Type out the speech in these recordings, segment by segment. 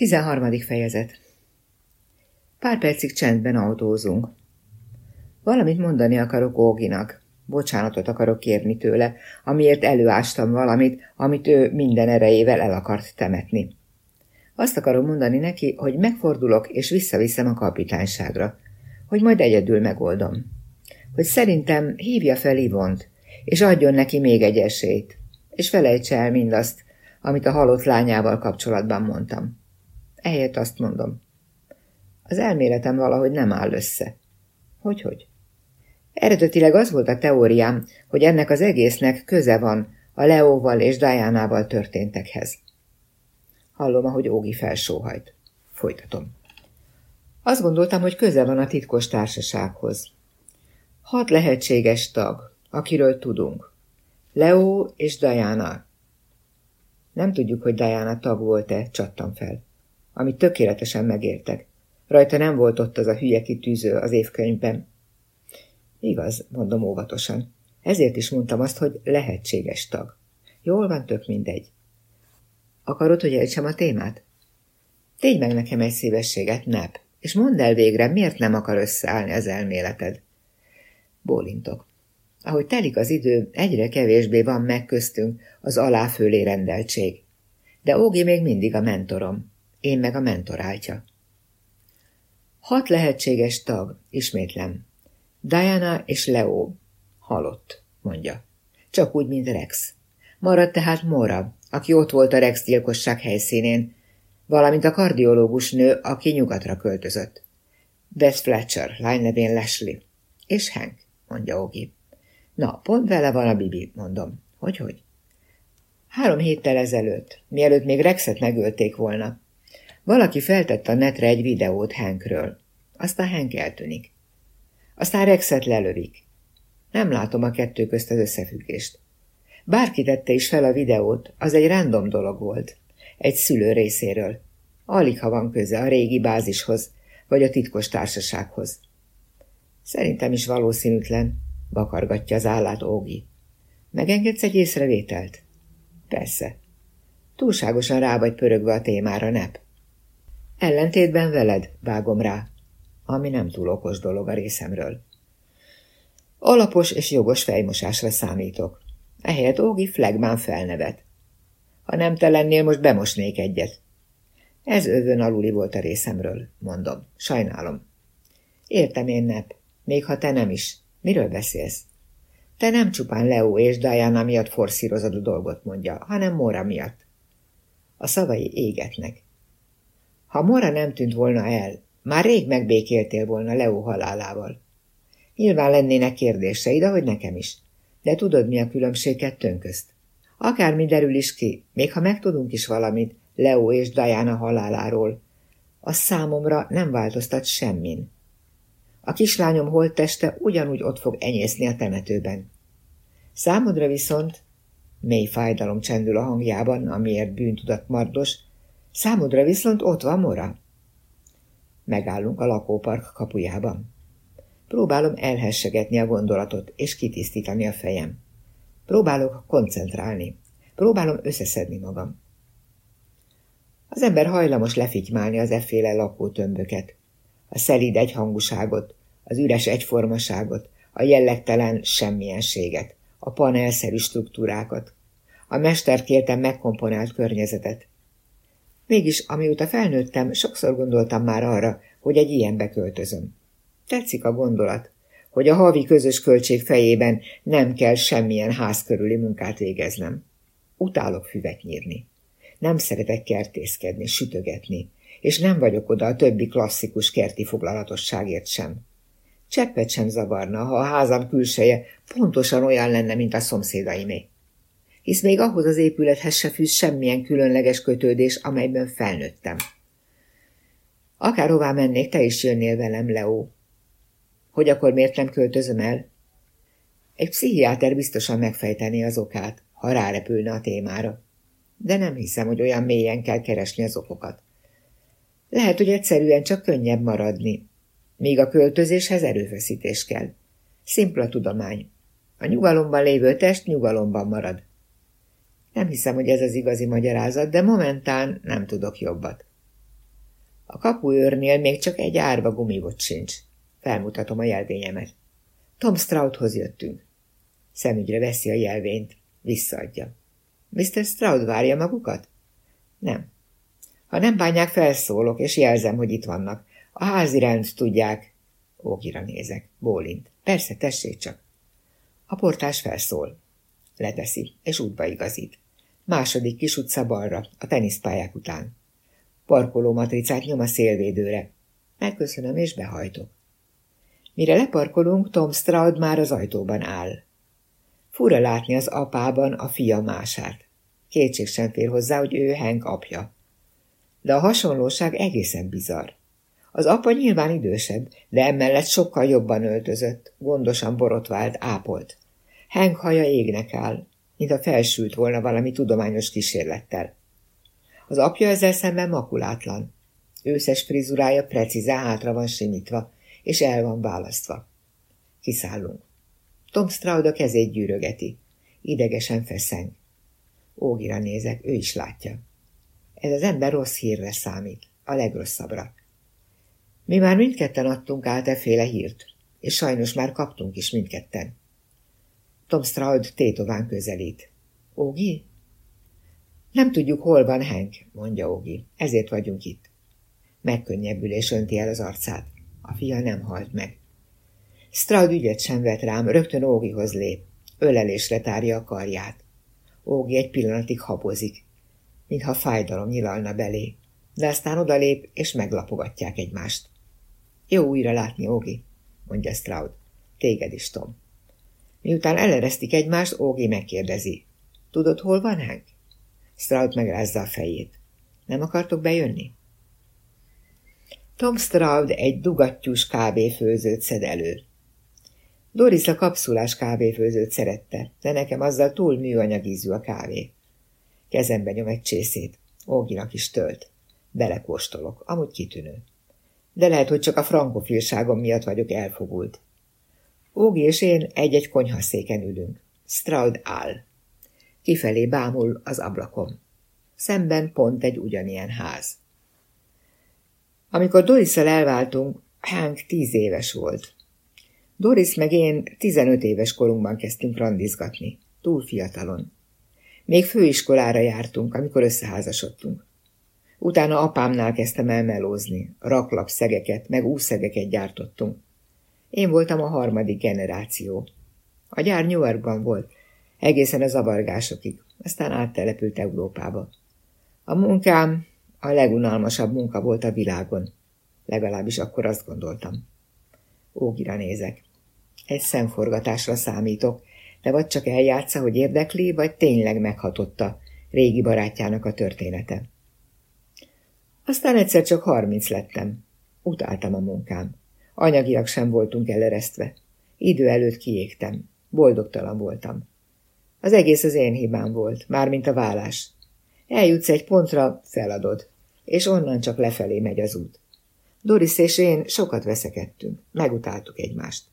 13. fejezet Pár percig csendben autózunk. Valamit mondani akarok Óginak. Bocsánatot akarok kérni tőle, amiért előástam valamit, amit ő minden erejével el akart temetni. Azt akarom mondani neki, hogy megfordulok és visszaviszem a kapitányságra, hogy majd egyedül megoldom. Hogy szerintem hívja fel Ivont, és adjon neki még egy esélyt, és felejtse el mindazt, amit a halott lányával kapcsolatban mondtam. Ehelyett azt mondom. Az elméletem valahogy nem áll össze. Hogy-hogy? Eredetileg az volt a teóriám, hogy ennek az egésznek köze van a Leóval és Diánával történtekhez. Hallom, ahogy Ógi felsóhajt. Folytatom. Azt gondoltam, hogy köze van a titkos társasághoz. Hat lehetséges tag, akiről tudunk. Leo és Diana. Nem tudjuk, hogy Diana tag volt-e, csattam fel amit tökéletesen megértek. Rajta nem volt ott az a hülye kitűző az évkönyvben. Igaz, mondom óvatosan. Ezért is mondtam azt, hogy lehetséges tag. Jól van, tök mindegy. Akarod, hogy ejtsem a témát? Tégy meg nekem egy szívességet, nep, és mondd el végre, miért nem akar összeállni az elméleted. Bólintok. Ahogy telik az idő, egyre kevésbé van meg köztünk az aláfölé rendeltség. De Ógi még mindig a mentorom én meg a mentoráltja. Hat lehetséges tag, ismétlem. Diana és Leo. Halott, mondja. Csak úgy, mint Rex. Maradt tehát Mora, aki ott volt a Rex gyilkosság helyszínén, valamint a kardiológus nő, aki nyugatra költözött. Beth Fletcher, lány nevén Leslie. És Hank, mondja Ogi. Na, pont vele van a Bibi, mondom. Hogy-hogy? Három héttel ezelőtt, mielőtt még Rexet megölték volna, valaki feltette a netre egy videót Hankről. Aztán Hank eltűnik. Aztán Rexet lelövik. Nem látom a kettő közt az összefüggést. Bárki tette is fel a videót, az egy random dolog volt. Egy szülő részéről. Alig ha van köze a régi bázishoz, vagy a titkos társasághoz. Szerintem is valószínűtlen, vakargatja az állát Ógi. Megengedsz egy észrevételt? Persze. Túlságosan rá vagy pörögve a témára, nep. Ellentétben veled, vágom rá, ami nem túl okos dolog a részemről. Alapos és jogos fejmosásra számítok. Ehelyett Ógi flagmán felnevet. Ha nem te lennél, most bemosnék egyet. Ez övön aluli volt a részemről, mondom. Sajnálom. Értem én, Nep, még ha te nem is. Miről beszélsz? Te nem csupán Leo és Diana miatt forszírozod a dolgot, mondja, hanem Mora miatt. A szavai égetnek. Ha Mora nem tűnt volna el, már rég megbékéltél volna Leo halálával. Nyilván lennének kérdéseid, ahogy nekem is. De tudod, mi a különbség kettőnk közt? Akármi derül is ki, még ha megtudunk is valamit Leo és Diana haláláról, az számomra nem változtat semmin. A kislányom holtteste ugyanúgy ott fog enyészni a temetőben. Számodra viszont, mély fájdalom csendül a hangjában, amiért bűntudat mardos, Számodra viszont ott van Mora. Megállunk a lakópark kapujában. Próbálom elhessegetni a gondolatot és kitisztítani a fejem. Próbálok koncentrálni. Próbálom összeszedni magam. Az ember hajlamos lefitymálni az efféle lakótömböket. A szelíd egyhangúságot, az üres egyformaságot, a jellegtelen semmilyenséget, a panelszerű struktúrákat, a mesterkérten megkomponált környezetet, Mégis, amióta felnőttem, sokszor gondoltam már arra, hogy egy ilyenbe költözöm. Tetszik a gondolat, hogy a havi közös költség fejében nem kell semmilyen ház körüli munkát végeznem. Utálok füvet nyírni. Nem szeretek kertészkedni, sütögetni, és nem vagyok oda a többi klasszikus kerti foglalatosságért sem. Cseppet sem zavarna, ha a házam külseje pontosan olyan lenne, mint a szomszédaimé hisz még ahhoz az épülethez se fűz semmilyen különleges kötődés, amelyben felnőttem. Akárhová mennék, te is jönnél velem, Leo. Hogy akkor miért nem költözöm el? Egy pszichiáter biztosan megfejtené az okát, ha rárepülne a témára. De nem hiszem, hogy olyan mélyen kell keresni az okokat. Lehet, hogy egyszerűen csak könnyebb maradni, míg a költözéshez erőfeszítés kell. Szimpla tudomány. A nyugalomban lévő test nyugalomban marad. Nem hiszem, hogy ez az igazi magyarázat, de momentán nem tudok jobbat. A kapuőrnél még csak egy árva gumibot sincs. Felmutatom a jelvényemet. Tom Stroudhoz jöttünk. Szemügyre veszi a jelvényt. Visszaadja. Mr. Stroud várja magukat? Nem. Ha nem bánják, felszólok, és jelzem, hogy itt vannak. A házi rend tudják. Ógira nézek. Bólint. Persze, tessék csak. A portás felszól. Leteszi, és útba igazít. Második kis utca balra, a teniszpályák után. Parkoló matricát nyom a szélvédőre. Megköszönöm, és behajtok. Mire leparkolunk, Tom Stroud már az ajtóban áll. Fura látni az apában a fia mását. Kétség sem fér hozzá, hogy ő Hank apja. De a hasonlóság egészen bizarr. Az apa nyilván idősebb, de emellett sokkal jobban öltözött, gondosan borotvált, ápolt. Hank haja égnek áll, mint a felsült volna valami tudományos kísérlettel. Az apja ezzel szemben makulátlan. Őszes frizurája precíze hátra van simítva, és el van választva. Kiszállunk. Tom Stroud a kezét gyűrögeti. Idegesen feszeng. Ógira nézek, ő is látja. Ez az ember rossz hírre számít, a legrosszabbra. Mi már mindketten adtunk át efféle hírt, és sajnos már kaptunk is mindketten. Tom Stroud tétován közelít. Ógi? Nem tudjuk, hol van Hank, mondja Ógi. Ezért vagyunk itt. Megkönnyebbülés önti el az arcát. A fia nem halt meg. Stroud ügyet sem vet rám, rögtön Ógihoz lép. Ölelésre tárja a karját. Ógi egy pillanatig habozik, mintha fájdalom nyilalna belé, de aztán odalép, és meglapogatják egymást. Jó újra látni, Ógi, mondja Stroud. Téged is, Tom. Miután eleresztik egymást, Ógi megkérdezi. Tudod, hol van Hank? Stroud megrázza a fejét. Nem akartok bejönni? Tom Stroud egy dugattyús kávéfőzőt szed elő. Doris a kapszulás kávéfőzőt szerette, de nekem azzal túl műanyagízű a kávé. Kezembe nyom egy csészét. Óginak is tölt. Belekóstolok, amúgy kitűnő. De lehet, hogy csak a frankofilságom miatt vagyok elfogult. Ógi és én egy-egy konyhaszéken ülünk. Stroud áll. Kifelé bámul az ablakom. Szemben pont egy ugyanilyen ház. Amikor Dorisszel elváltunk, Hank tíz éves volt. Doris meg én tizenöt éves korunkban kezdtünk randizgatni, túl fiatalon. Még főiskolára jártunk, amikor összeházasodtunk. Utána apámnál kezdtem el melózni, raklapszegeket, meg úszegeket gyártottunk. Én voltam a harmadik generáció. A gyár New Yorkban volt, egészen a zavargásokig, aztán áttelepült Európába. A munkám a legunalmasabb munka volt a világon. Legalábbis akkor azt gondoltam. Ógira nézek. Egy szemforgatásra számítok, de vagy csak eljátsza, hogy érdekli, vagy tényleg meghatotta régi barátjának a története. Aztán egyszer csak harminc lettem. Utáltam a munkám. Anyagiak sem voltunk eleresztve. Idő előtt kiégtem. Boldogtalan voltam. Az egész az én hibám volt, mármint a vállás. Eljutsz egy pontra, feladod, és onnan csak lefelé megy az út. Doris és én sokat veszekedtünk, megutáltuk egymást.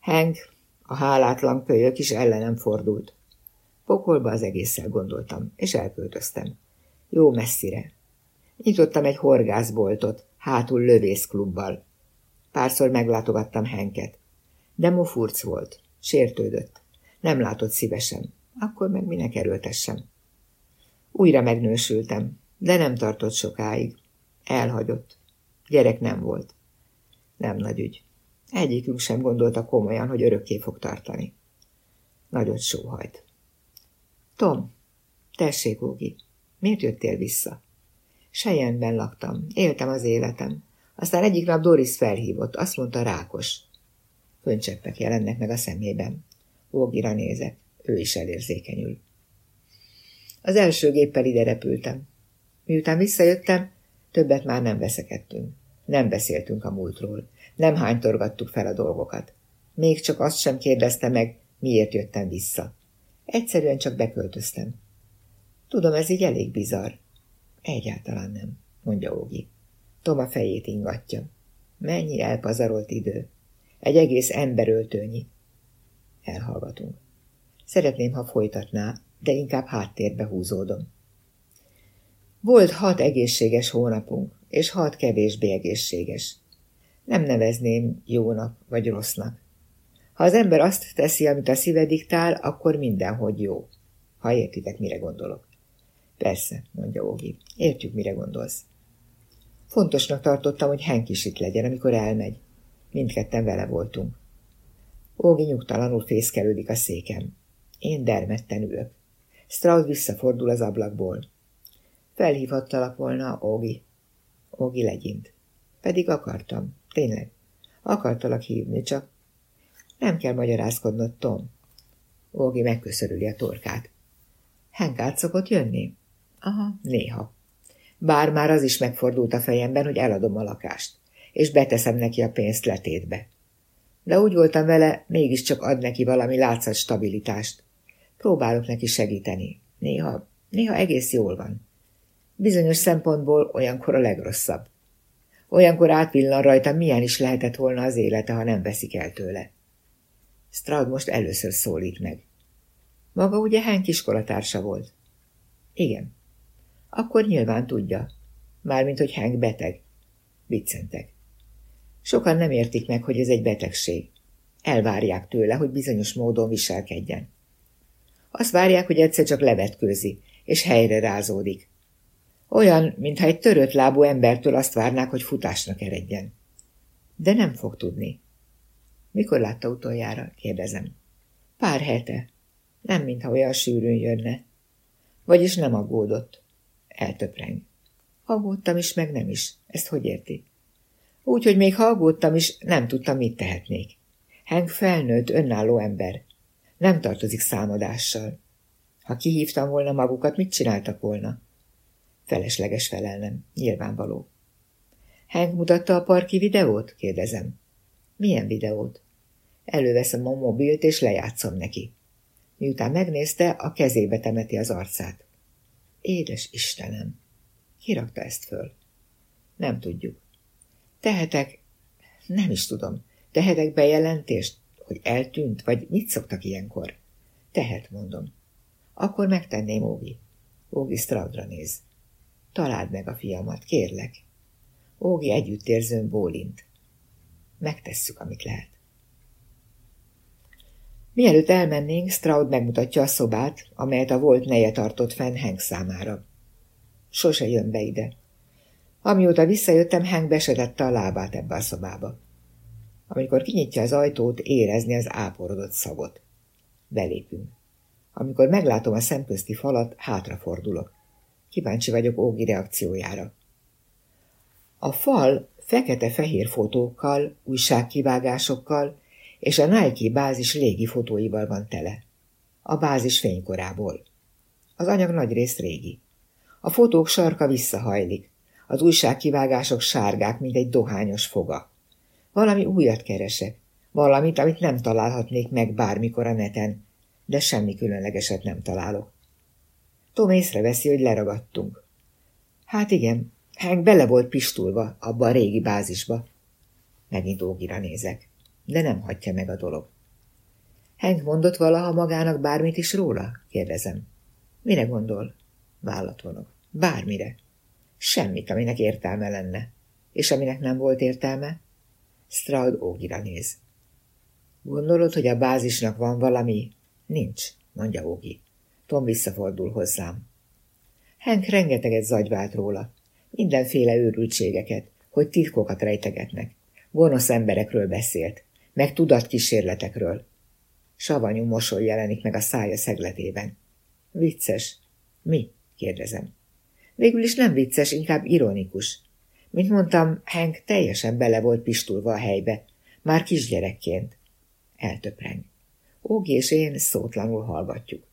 Hank, a hálátlan kölyök is ellenem fordult. Pokolba az egésszel gondoltam, és elköltöztem. Jó messzire. Nyitottam egy horgászboltot, hátul lövészklubbal. Párszor meglátogattam Henket. De mofurc volt, sértődött. Nem látott szívesen. Akkor meg minek erőltessem. Újra megnősültem, de nem tartott sokáig. Elhagyott. Gyerek nem volt. Nem nagy ügy. Egyikünk sem gondolta komolyan, hogy örökké fog tartani. Nagyot sóhajt. Tom, tessék, Ógi, miért jöttél vissza? Sejenben laktam, éltem az életem. Aztán egyik nap Doris felhívott, azt mondta rákos. Köncseppek jelennek meg a szemében. Ógira nézek, ő is elérzékenyül. Az első géppel ide repültem. Miután visszajöttem, többet már nem veszekedtünk. Nem beszéltünk a múltról. Nem hánytorgattuk fel a dolgokat. Még csak azt sem kérdezte meg, miért jöttem vissza. Egyszerűen csak beköltöztem. Tudom, ez így elég bizarr. Egyáltalán nem, mondja Ógi. Toma fejét ingatja. Mennyi elpazarolt idő. Egy egész emberöltőnyi. Elhallgatunk. Szeretném, ha folytatná, de inkább háttérbe húzódom. Volt hat egészséges hónapunk, és hat kevésbé egészséges. Nem nevezném jónak vagy rossznak. Ha az ember azt teszi, amit a szíve diktál, akkor mindenhogy jó. Ha értitek, mire gondolok. Persze, mondja Ógi. Értjük, mire gondolsz. Fontosnak tartottam, hogy Henk is itt legyen, amikor elmegy. Mindketten vele voltunk. Ógi nyugtalanul fészkelődik a székem. Én dermedten ülök. Strauss visszafordul az ablakból. Felhívhattalak volna, Ógi. Ógi legyint. Pedig akartam. Tényleg. Akartalak hívni, csak nem kell magyarázkodnod, Tom. Ógi megköszörüli a torkát. Henk át szokott jönni? Aha, néha. Bár már az is megfordult a fejemben, hogy eladom a lakást, és beteszem neki a pénzt letétbe. De úgy voltam vele, mégiscsak ad neki valami látszat stabilitást. Próbálok neki segíteni. Néha, néha egész jól van. Bizonyos szempontból olyankor a legrosszabb. Olyankor átvillan rajta, milyen is lehetett volna az élete, ha nem veszik el tőle. Stroud most először szólít meg. Maga ugye Hank iskolatársa volt? Igen. Akkor nyilván tudja. Mármint, hogy Hank beteg. Viccentek. Sokan nem értik meg, hogy ez egy betegség. Elvárják tőle, hogy bizonyos módon viselkedjen. Azt várják, hogy egyszer csak levetkőzi, és helyre rázódik. Olyan, mintha egy törött lábú embertől azt várnák, hogy futásnak eredjen. De nem fog tudni. Mikor látta utoljára? kérdezem. Pár hete. Nem, mintha olyan sűrűn jönne. Vagyis nem aggódott. Eltöpreng. Aggódtam is, meg nem is. Ezt hogy érti? Úgy, hogy még ha aggódtam is, nem tudtam, mit tehetnék. Hank felnőtt, önálló ember. Nem tartozik számadással. Ha kihívtam volna magukat, mit csináltak volna? Felesleges felelnem, nyilvánvaló. Hank mutatta a parki videót? kérdezem. Milyen videót? Előveszem a mobilt, és lejátszom neki. Miután megnézte, a kezébe temeti az arcát. Édes Istenem! Ki rakta ezt föl? Nem tudjuk. Tehetek, nem is tudom, tehetek bejelentést, hogy eltűnt, vagy mit szoktak ilyenkor? Tehet, mondom. Akkor megtenném, Ógi. Ógi Straudra néz. Találd meg a fiamat, kérlek. Ógi együttérzőn bólint. Megtesszük, amit lehet. Mielőtt elmennénk, Stroud megmutatja a szobát, amelyet a volt neje tartott fenn Hank számára. Sose jön be ide. Amióta visszajöttem, Hank besetette a lábát ebbe a szobába. Amikor kinyitja az ajtót, érezni az áporodott szagot. Belépünk. Amikor meglátom a szemközti falat, hátrafordulok. Kíváncsi vagyok Ógi reakciójára. A fal fekete-fehér fotókkal, újságkivágásokkal és a Nike bázis légi fotóival van tele. A bázis fénykorából. Az anyag nagy rész régi. A fotók sarka visszahajlik, az újságkivágások sárgák, mint egy dohányos foga. Valami újat keresek, valamit, amit nem találhatnék meg bármikor a neten, de semmi különlegeset nem találok. Tom észreveszi, hogy leragadtunk. Hát igen, Hank bele volt pistulva abba a régi bázisba. Megint ógira nézek de nem hagyja meg a dolog. Hank mondott valaha magának bármit is róla? kérdezem. Mire gondol? Vállat vonok. Bármire. Semmit, aminek értelme lenne. És aminek nem volt értelme? Stroud Ógira néz. Gondolod, hogy a bázisnak van valami? Nincs, mondja Ógi. Tom visszafordul hozzám. Hank rengeteget zagyvált róla. Mindenféle őrültségeket, hogy titkokat rejtegetnek. Gonosz emberekről beszélt meg tudatkísérletekről. Savanyú mosoly jelenik meg a szája szegletében. Vicces. Mi? kérdezem. Végül is nem vicces, inkább ironikus. Mint mondtam, Hank teljesen bele volt pistulva a helybe, már kisgyerekként. Eltöpreng. Ógi és én szótlanul hallgatjuk.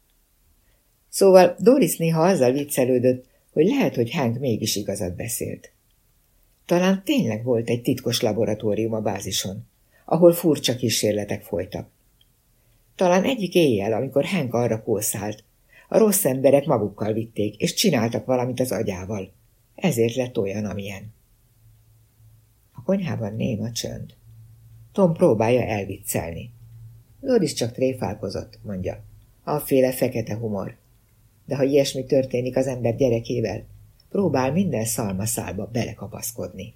Szóval Doris néha azzal viccelődött, hogy lehet, hogy Hank mégis igazat beszélt. Talán tényleg volt egy titkos laboratórium a bázison ahol furcsa kísérletek folytak. Talán egyik éjjel, amikor Hank arra kószált, a rossz emberek magukkal vitték, és csináltak valamit az agyával. Ezért lett olyan, amilyen. A konyhában néma csönd. Tom próbálja elviccelni. Loris csak tréfálkozott, mondja. Afféle fekete humor. De ha ilyesmi történik az ember gyerekével, próbál minden szalmaszálba belekapaszkodni.